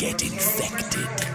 get infected.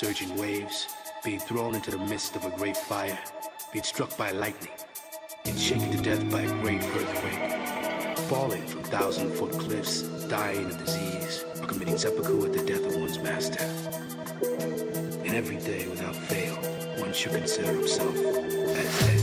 Surging waves, being thrown into the midst of a great fire, being struck by lightning, being shaken to death by a great earthquake, falling from thousand foot cliffs, dying of disease, or committing seppuku at the death of one's master. And every day without fail, one should consider himself as dead.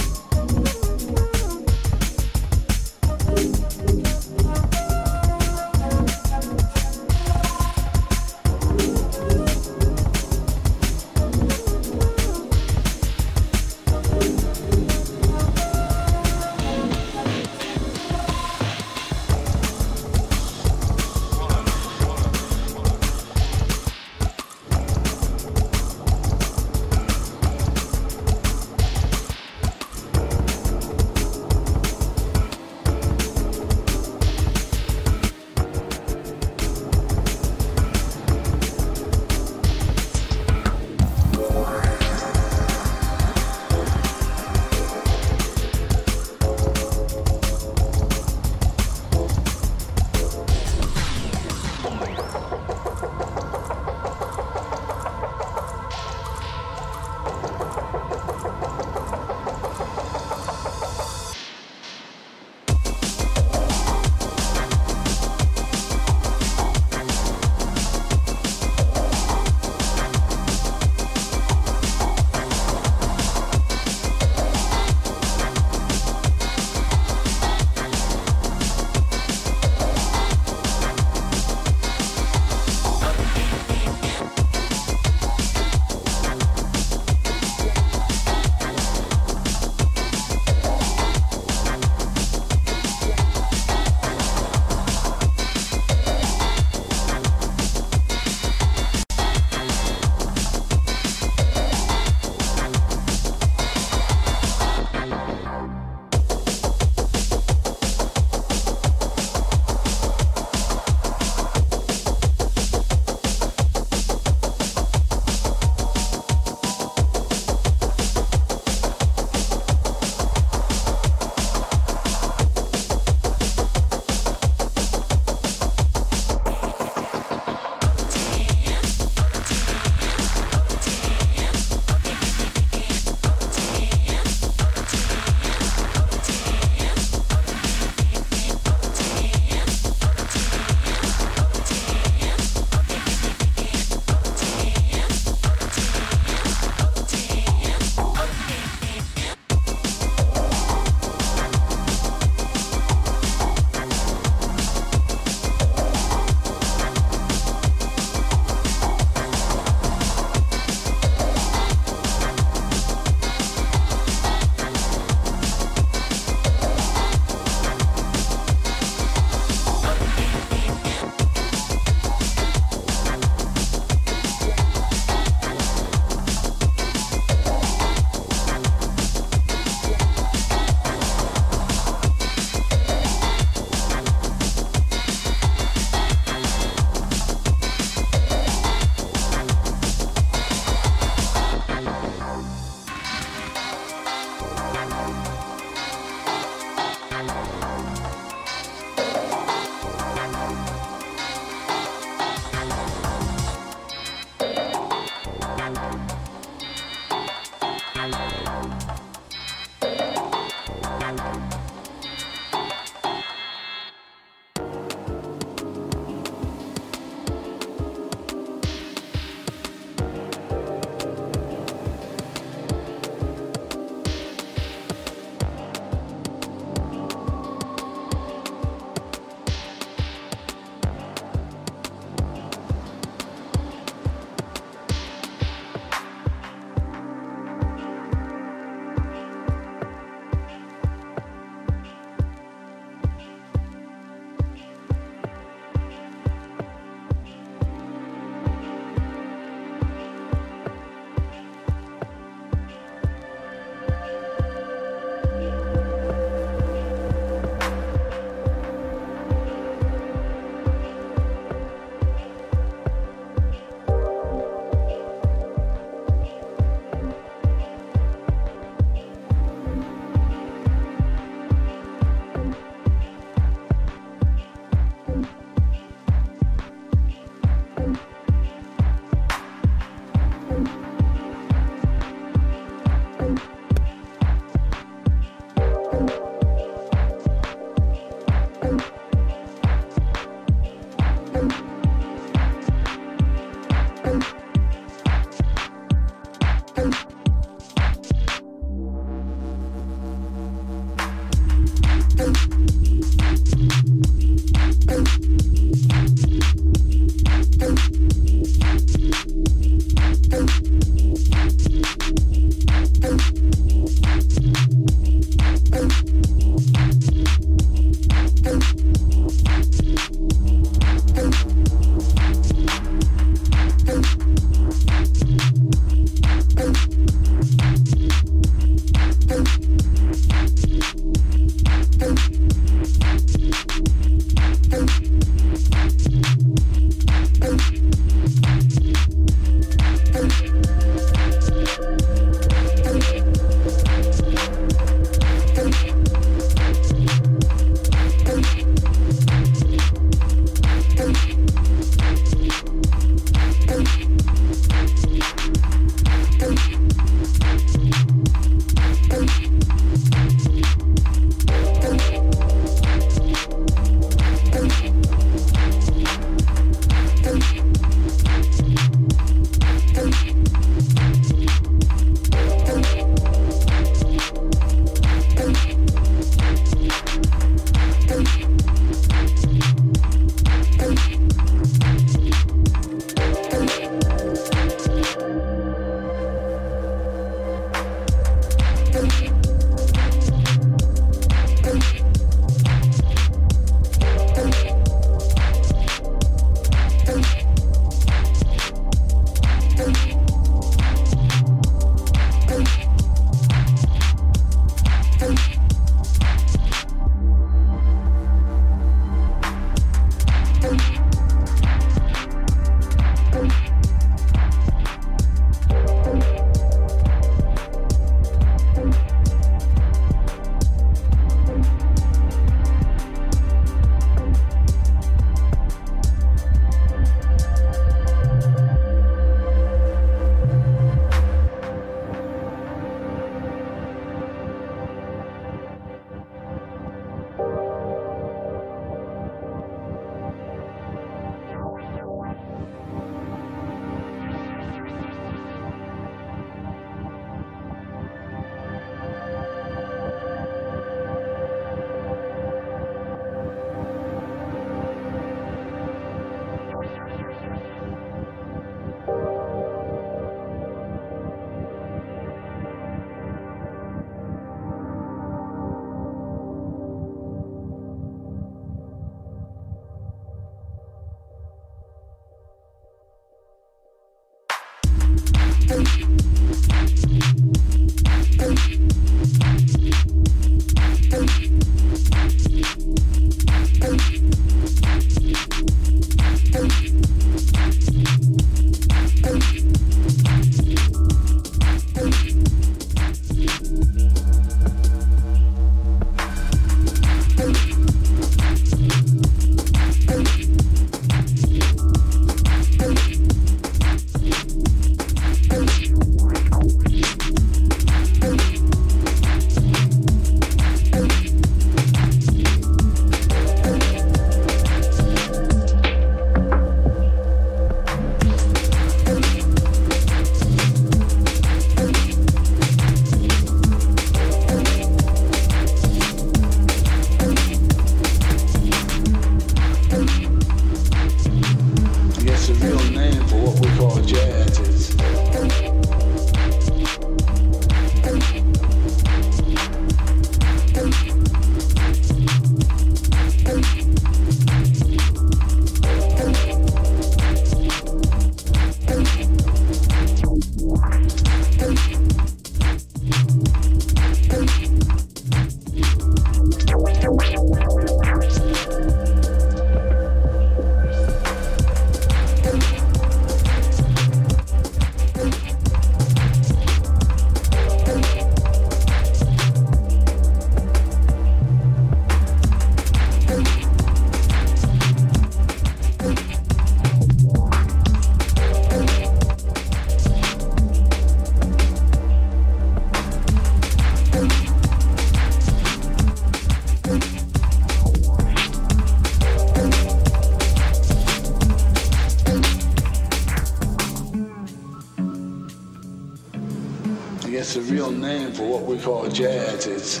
Call jazz is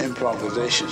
improvisation.